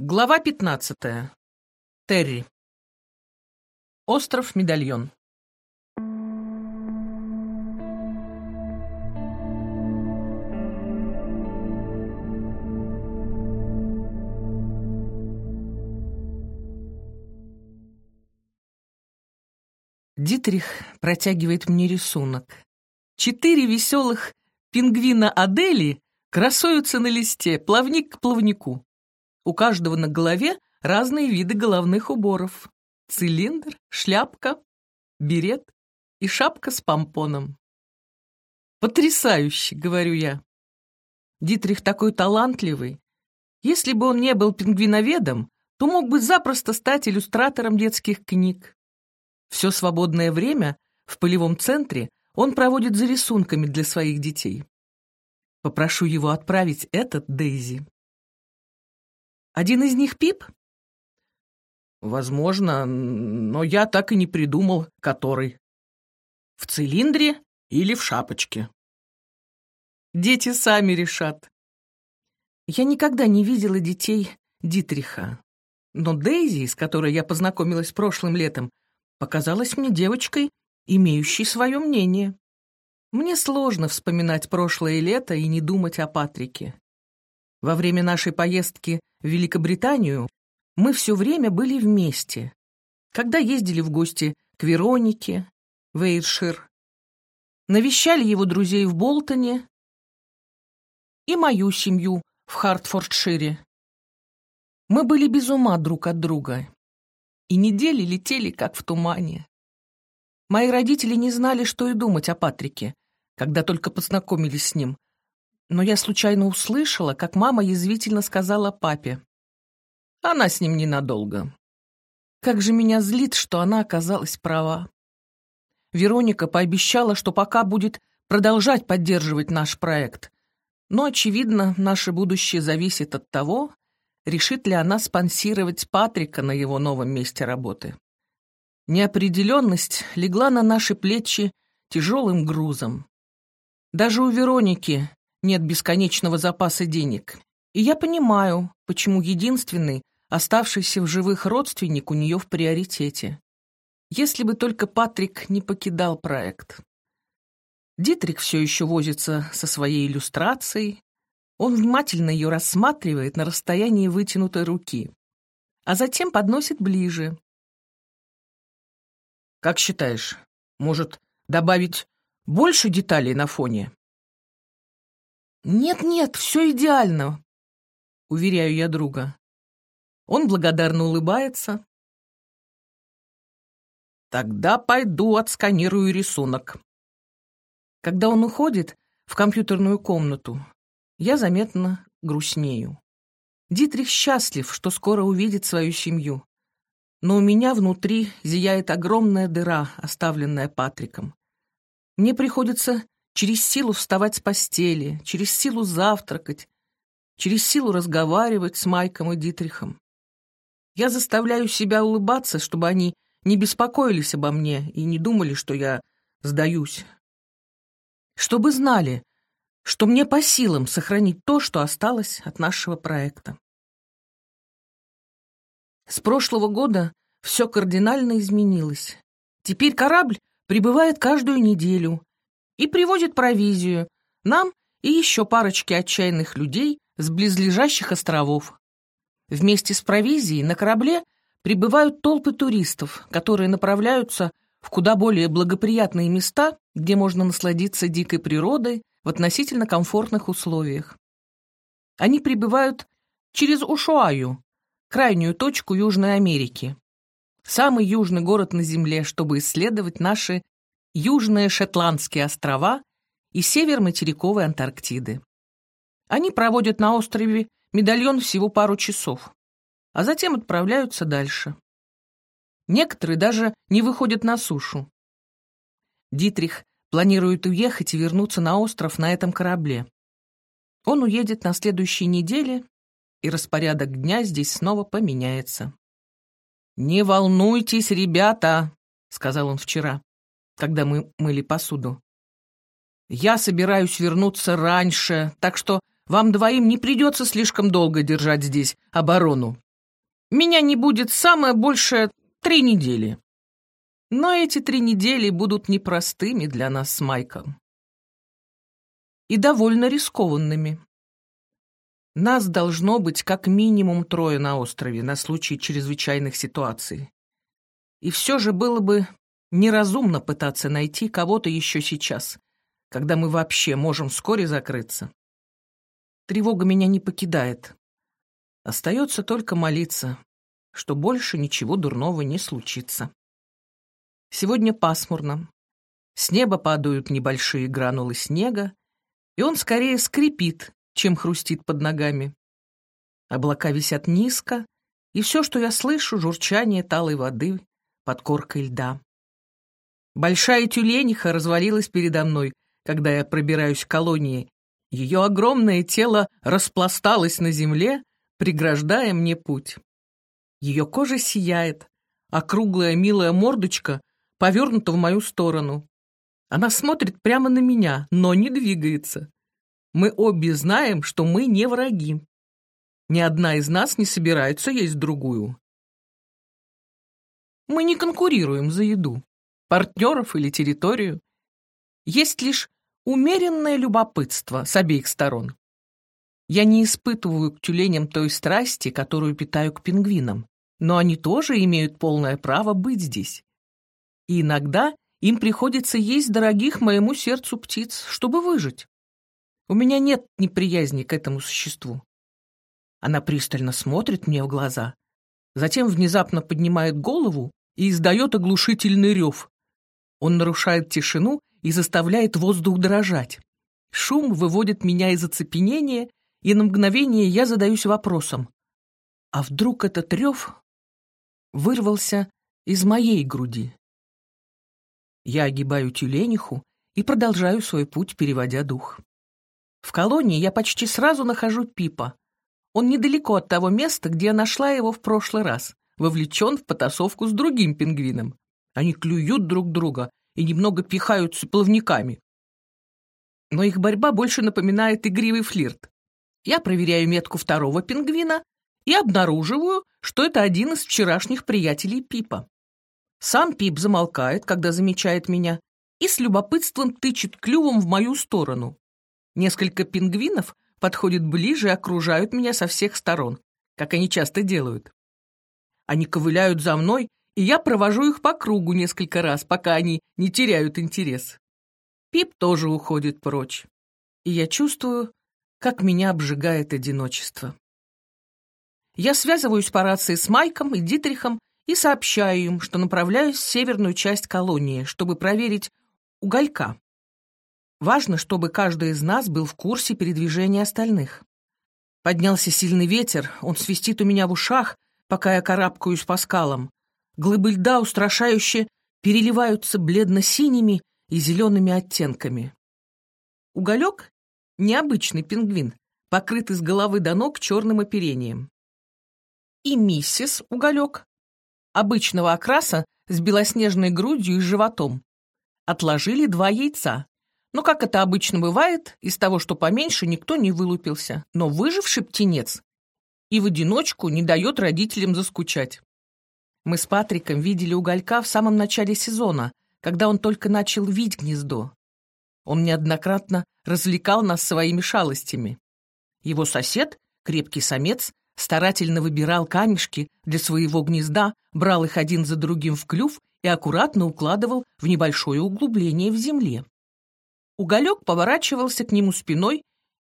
Глава 15. Терри. Остров Медальон. Дитрих протягивает мне рисунок. Четыре веселых пингвина Адели красуются на листе, плавник к плавнику. У каждого на голове разные виды головных уборов. Цилиндр, шляпка, берет и шапка с помпоном. «Потрясающе!» — говорю я. Дитрих такой талантливый. Если бы он не был пингвиноведом, то мог бы запросто стать иллюстратором детских книг. Все свободное время в полевом центре он проводит за рисунками для своих детей. Попрошу его отправить этот Дейзи. Один из них Пип? Возможно, но я так и не придумал, который. В цилиндре или в шапочке. Дети сами решат. Я никогда не видела детей Дитриха. Но Дейзи, с которой я познакомилась прошлым летом, показалась мне девочкой, имеющей свое мнение. Мне сложно вспоминать прошлое лето и не думать о Патрике. Во время нашей поездки в Великобританию мы все время были вместе. Когда ездили в гости к Веронике, в Эйршир, навещали его друзей в Болтоне и мою семью в Хартфордшире. Мы были без ума друг от друга, и недели летели, как в тумане. Мои родители не знали, что и думать о Патрике, когда только познакомились с ним, но я случайно услышала, как мама язвительно сказала папе. Она с ним ненадолго. Как же меня злит, что она оказалась права. Вероника пообещала, что пока будет продолжать поддерживать наш проект. Но, очевидно, наше будущее зависит от того, решит ли она спонсировать Патрика на его новом месте работы. Неопределенность легла на наши плечи тяжелым грузом. Даже у Вероники нет бесконечного запаса денег. И я понимаю, почему единственный, оставшийся в живых родственник у нее в приоритете. Если бы только Патрик не покидал проект. Дитрик все еще возится со своей иллюстрацией. Он внимательно ее рассматривает на расстоянии вытянутой руки, а затем подносит ближе. «Как считаешь, может, добавить больше деталей на фоне?» «Нет-нет, все идеально», — уверяю я друга. Он благодарно улыбается. «Тогда пойду отсканирую рисунок». Когда он уходит в компьютерную комнату, я заметно грустнею. Дитрих счастлив, что скоро увидит свою семью. Но у меня внутри зияет огромная дыра, оставленная Патриком. Мне приходится через силу вставать с постели, через силу завтракать, через силу разговаривать с Майком и Дитрихом. Я заставляю себя улыбаться, чтобы они не беспокоились обо мне и не думали, что я сдаюсь. Чтобы знали, что мне по силам сохранить то, что осталось от нашего проекта. С прошлого года все кардинально изменилось. Теперь корабль прибывает каждую неделю, и привозит провизию нам и еще парочке отчаянных людей с близлежащих островов. Вместе с провизией на корабле прибывают толпы туристов, которые направляются в куда более благоприятные места, где можно насладиться дикой природой в относительно комфортных условиях. Они прибывают через Ушуаю, крайнюю точку Южной Америки, самый южный город на Земле, чтобы исследовать наши Южные Шотландские острова и север материковой Антарктиды. Они проводят на острове Медальон всего пару часов, а затем отправляются дальше. Некоторые даже не выходят на сушу. Дитрих планирует уехать и вернуться на остров на этом корабле. Он уедет на следующей неделе, и распорядок дня здесь снова поменяется. «Не волнуйтесь, ребята», — сказал он вчера когда мы мыли посуду. «Я собираюсь вернуться раньше, так что вам двоим не придется слишком долго держать здесь оборону. Меня не будет самое большее три недели. Но эти три недели будут непростыми для нас с Майком. И довольно рискованными. Нас должно быть как минимум трое на острове на случай чрезвычайных ситуаций. И все же было бы неразумно пытаться найти кого-то еще сейчас, когда мы вообще можем вскоре закрыться. Тревога меня не покидает. Остается только молиться, что больше ничего дурного не случится. Сегодня пасмурно. С неба падают небольшие гранулы снега, и он скорее скрипит, чем хрустит под ногами. Облака висят низко, и все, что я слышу, журчание талой воды под коркой льда. Большая тюлениха развалилась передо мной, когда я пробираюсь к колонии. Ее огромное тело распласталось на земле, преграждая мне путь. Ее кожа сияет, а круглая милая мордочка повернута в мою сторону. Она смотрит прямо на меня, но не двигается. Мы обе знаем, что мы не враги. Ни одна из нас не собирается есть другую. Мы не конкурируем за еду, партнеров или территорию. Есть лишь умеренное любопытство с обеих сторон. Я не испытываю к тюленям той страсти, которую питаю к пингвинам, но они тоже имеют полное право быть здесь. И иногда им приходится есть дорогих моему сердцу птиц, чтобы выжить. У меня нет неприязни к этому существу. Она пристально смотрит мне в глаза, затем внезапно поднимает голову и издает оглушительный рев. Он нарушает тишину и заставляет воздух дрожать. Шум выводит меня из оцепенения, и на мгновение я задаюсь вопросом. А вдруг этот рев вырвался из моей груди? Я огибаю тюлениху и продолжаю свой путь, переводя дух. В колонии я почти сразу нахожу Пипа. Он недалеко от того места, где я нашла его в прошлый раз, вовлечен в потасовку с другим пингвином. Они клюют друг друга и немного пихаются плавниками. Но их борьба больше напоминает игривый флирт. Я проверяю метку второго пингвина и обнаруживаю, что это один из вчерашних приятелей Пипа. Сам Пип замолкает, когда замечает меня, и с любопытством тычет клювом в мою сторону. Несколько пингвинов подходят ближе и окружают меня со всех сторон, как они часто делают. Они ковыляют за мной, и я провожу их по кругу несколько раз, пока они не теряют интерес. Пип тоже уходит прочь, и я чувствую, как меня обжигает одиночество. Я связываюсь по рации с Майком и Дитрихом и сообщаю им, что направляюсь в северную часть колонии, чтобы проверить уголька. Важно, чтобы каждый из нас был в курсе передвижения остальных. Поднялся сильный ветер, он свистит у меня в ушах, пока я карабкаюсь по скалам. Глыбы льда устрашающе переливаются бледно-синими и зелеными оттенками. Уголек — необычный пингвин, покрытый с головы до ног черным оперением. И миссис Уголек, обычного окраса с белоснежной грудью и животом, отложили два яйца, но, как это обычно бывает, из того, что поменьше, никто не вылупился. Но выживший птенец и в одиночку не дает родителям заскучать. Мы с Патриком видели уголька в самом начале сезона, когда он только начал вить гнездо. Он неоднократно развлекал нас своими шалостями. Его сосед, крепкий самец, старательно выбирал камешки для своего гнезда, брал их один за другим в клюв и аккуратно укладывал в небольшое углубление в земле. Уголек поворачивался к нему спиной,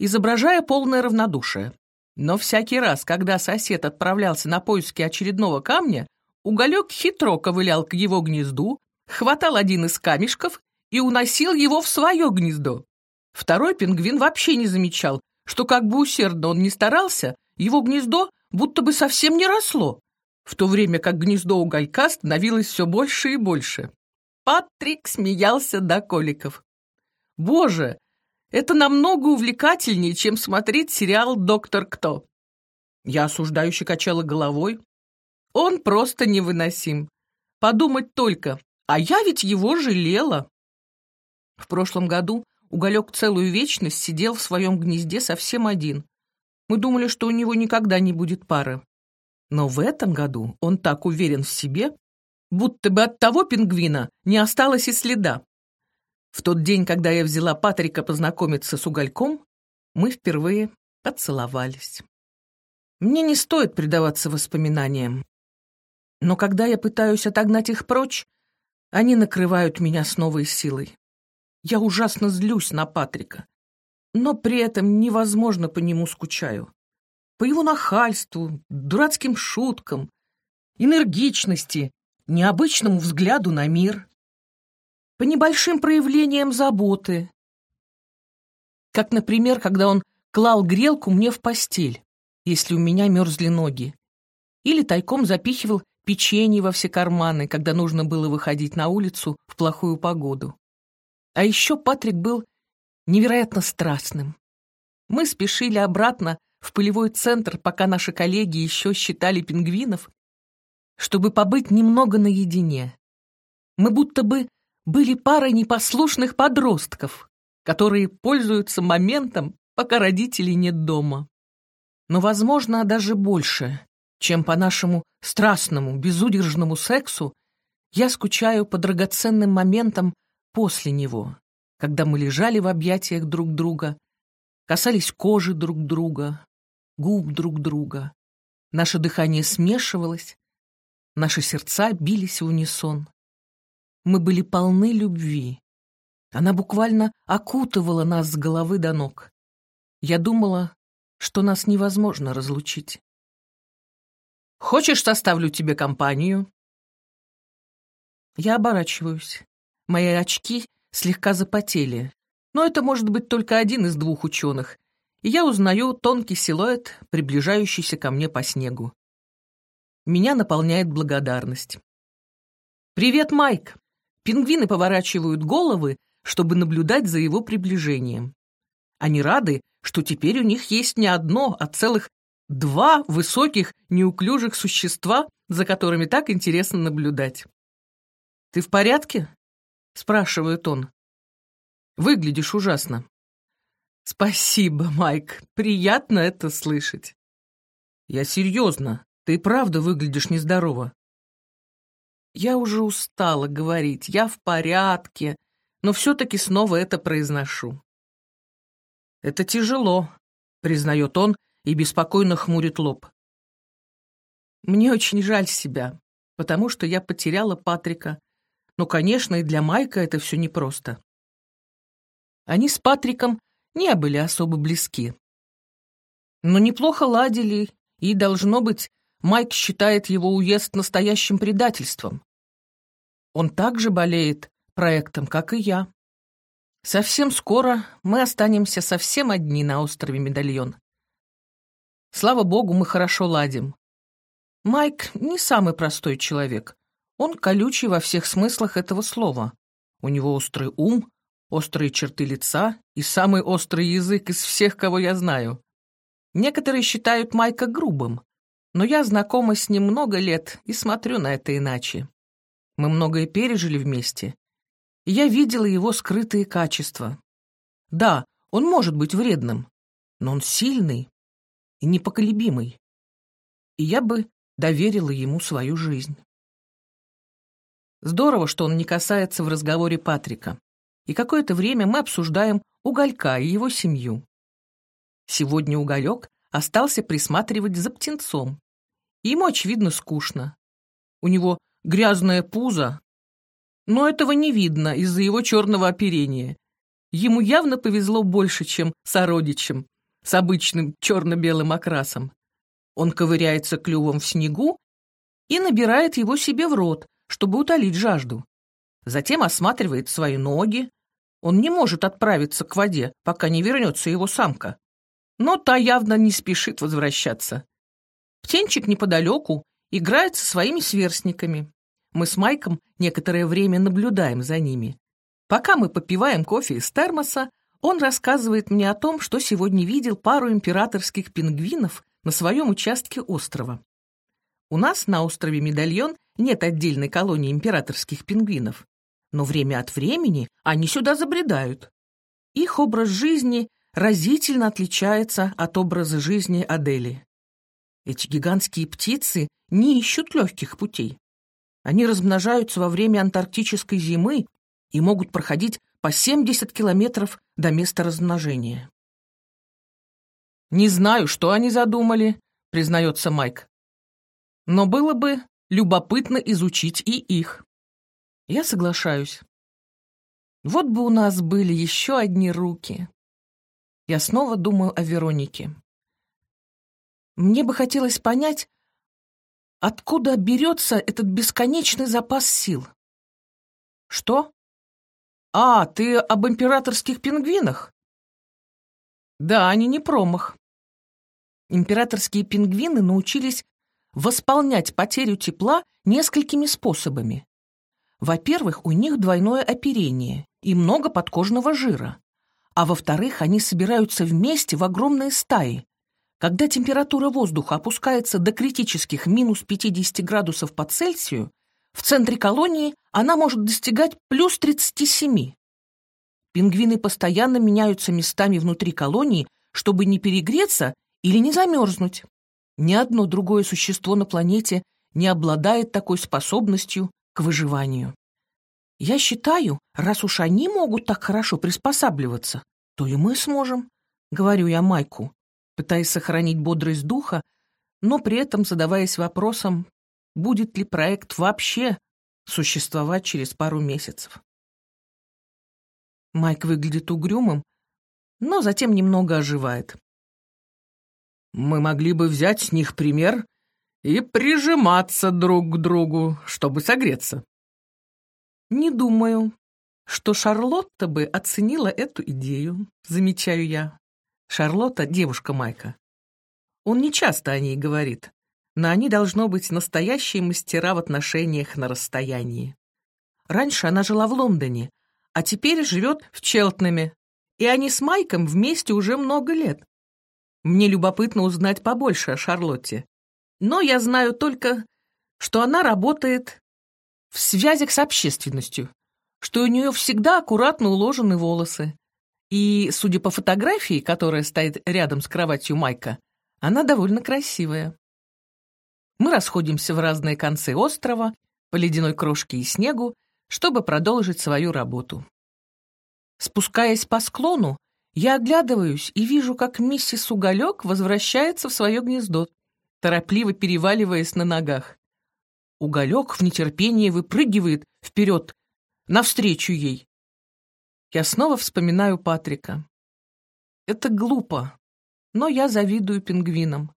изображая полное равнодушие. Но всякий раз, когда сосед отправлялся на поиски очередного камня, уголек хитро ковылял к его гнезду, хватал один из камешков и уносил его в свое гнездо. Второй пингвин вообще не замечал, что как бы усердно он ни старался, его гнездо будто бы совсем не росло, в то время как гнездо уголька становилось все больше и больше. Патрик смеялся до коликов. Боже, это намного увлекательнее, чем смотреть сериал «Доктор Кто». Я осуждающе качала головой. Он просто невыносим. Подумать только, а я ведь его жалела. В прошлом году Уголек целую вечность сидел в своем гнезде совсем один. Мы думали, что у него никогда не будет пары. Но в этом году он так уверен в себе, будто бы от того пингвина не осталось и следа. В тот день, когда я взяла Патрика познакомиться с угольком, мы впервые поцеловались. Мне не стоит предаваться воспоминаниям. Но когда я пытаюсь отогнать их прочь, они накрывают меня с новой силой. Я ужасно злюсь на Патрика, но при этом невозможно по нему скучаю. По его нахальству, дурацким шуткам, энергичности, необычному взгляду на мир, по небольшим проявлениям заботы. Как, например, когда он клал грелку мне в постель если у меня мерзли ноги. Или тайком запихивал печенье во все карманы, когда нужно было выходить на улицу в плохую погоду. А еще Патрик был невероятно страстным. Мы спешили обратно в полевой центр, пока наши коллеги еще считали пингвинов, чтобы побыть немного наедине. Мы будто бы были парой непослушных подростков, которые пользуются моментом, пока родителей нет дома но, возможно, даже больше, чем по нашему страстному, безудержному сексу, я скучаю по драгоценным моментам после него, когда мы лежали в объятиях друг друга, касались кожи друг друга, губ друг друга. Наше дыхание смешивалось, наши сердца бились в унисон. Мы были полны любви. Она буквально окутывала нас с головы до ног. Я думала, что нас невозможно разлучить. «Хочешь, составлю тебе компанию?» Я оборачиваюсь. Мои очки слегка запотели, но это может быть только один из двух ученых, и я узнаю тонкий силуэт, приближающийся ко мне по снегу. Меня наполняет благодарность. «Привет, Майк!» Пингвины поворачивают головы, чтобы наблюдать за его приближением. Они рады, что теперь у них есть не одно, а целых два высоких, неуклюжих существа, за которыми так интересно наблюдать. «Ты в порядке?» — спрашивает он. «Выглядишь ужасно». «Спасибо, Майк. Приятно это слышать». «Я серьезно. Ты правда выглядишь нездорово». Я уже устала говорить. Я в порядке, но все-таки снова это произношу. «Это тяжело», — признает он и беспокойно хмурит лоб. «Мне очень жаль себя, потому что я потеряла Патрика. Но, конечно, и для Майка это все непросто». Они с Патриком не были особо близки. Но неплохо ладили, и, должно быть, Майк считает его уезд настоящим предательством. Он также болеет проектом, как и я. Совсем скоро мы останемся совсем одни на острове Медальон. Слава богу, мы хорошо ладим. Майк не самый простой человек. Он колючий во всех смыслах этого слова. У него острый ум, острые черты лица и самый острый язык из всех, кого я знаю. Некоторые считают Майка грубым, но я знакома с ним много лет и смотрю на это иначе. Мы многое пережили вместе, я видела его скрытые качества. Да, он может быть вредным, но он сильный и непоколебимый. И я бы доверила ему свою жизнь. Здорово, что он не касается в разговоре Патрика. И какое-то время мы обсуждаем Уголька и его семью. Сегодня Уголек остался присматривать за птенцом. Ему, очевидно, скучно. У него грязное пузо, но этого не видно из-за его черного оперения. Ему явно повезло больше, чем сородичем с обычным черно-белым окрасом. Он ковыряется клювом в снегу и набирает его себе в рот, чтобы утолить жажду. Затем осматривает свои ноги. Он не может отправиться к воде, пока не вернется его самка. Но та явно не спешит возвращаться. Птенчик неподалеку играет со своими сверстниками. Мы с Майком некоторое время наблюдаем за ними. Пока мы попиваем кофе из термоса, он рассказывает мне о том, что сегодня видел пару императорских пингвинов на своем участке острова. У нас на острове Медальон нет отдельной колонии императорских пингвинов, но время от времени они сюда забредают. Их образ жизни разительно отличается от образа жизни Адели. Эти гигантские птицы не ищут легких путей. Они размножаются во время антарктической зимы и могут проходить по 70 километров до места размножения. «Не знаю, что они задумали», — признается Майк. «Но было бы любопытно изучить и их». Я соглашаюсь. Вот бы у нас были еще одни руки. Я снова думаю о Веронике. Мне бы хотелось понять, откуда берется этот бесконечный запас сил. Что? А, ты об императорских пингвинах? Да, они не промах. Императорские пингвины научились восполнять потерю тепла несколькими способами. Во-первых, у них двойное оперение и много подкожного жира. А во-вторых, они собираются вместе в огромные стаи, когда температура воздуха опускается до критических минус 50 градусов по Цельсию, в центре колонии она может достигать плюс 37. Пингвины постоянно меняются местами внутри колонии, чтобы не перегреться или не замерзнуть. Ни одно другое существо на планете не обладает такой способностью к выживанию. Я считаю, раз уж они могут так хорошо приспосабливаться, то и мы сможем, говорю я Майку пытаясь сохранить бодрость духа, но при этом задаваясь вопросом, будет ли проект вообще существовать через пару месяцев. Майк выглядит угрюмым, но затем немного оживает. «Мы могли бы взять с них пример и прижиматься друг к другу, чтобы согреться». «Не думаю, что Шарлотта бы оценила эту идею», замечаю я. Шарлотта — девушка Майка. Он не часто о ней говорит, но они должно быть настоящие мастера в отношениях на расстоянии. Раньше она жила в Лондоне, а теперь живет в Челтнаме, и они с Майком вместе уже много лет. Мне любопытно узнать побольше о Шарлотте. Но я знаю только, что она работает в связях с общественностью, что у нее всегда аккуратно уложены волосы, и, судя по фотографии, которая стоит рядом с кроватью Майка, она довольно красивая. Мы расходимся в разные концы острова, по ледяной крошке и снегу, чтобы продолжить свою работу. Спускаясь по склону, я оглядываюсь и вижу, как миссис Уголек возвращается в свое гнездо, торопливо переваливаясь на ногах. Уголек в нетерпении выпрыгивает вперед, навстречу ей. Я снова вспоминаю Патрика. Это глупо, но я завидую пингвинам.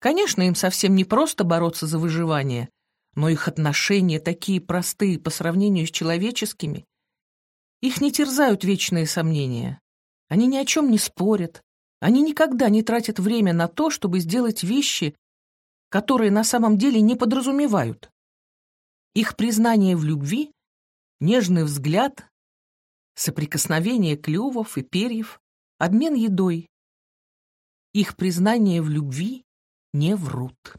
Конечно, им совсем не просто бороться за выживание, но их отношения такие простые по сравнению с человеческими. Их не терзают вечные сомнения. Они ни о чем не спорят. Они никогда не тратят время на то, чтобы сделать вещи, которые на самом деле не подразумевают. Их признание в любви, нежный взгляд, соприкосновение клювов и перьев, обмен едой. Их признание в любви не врут.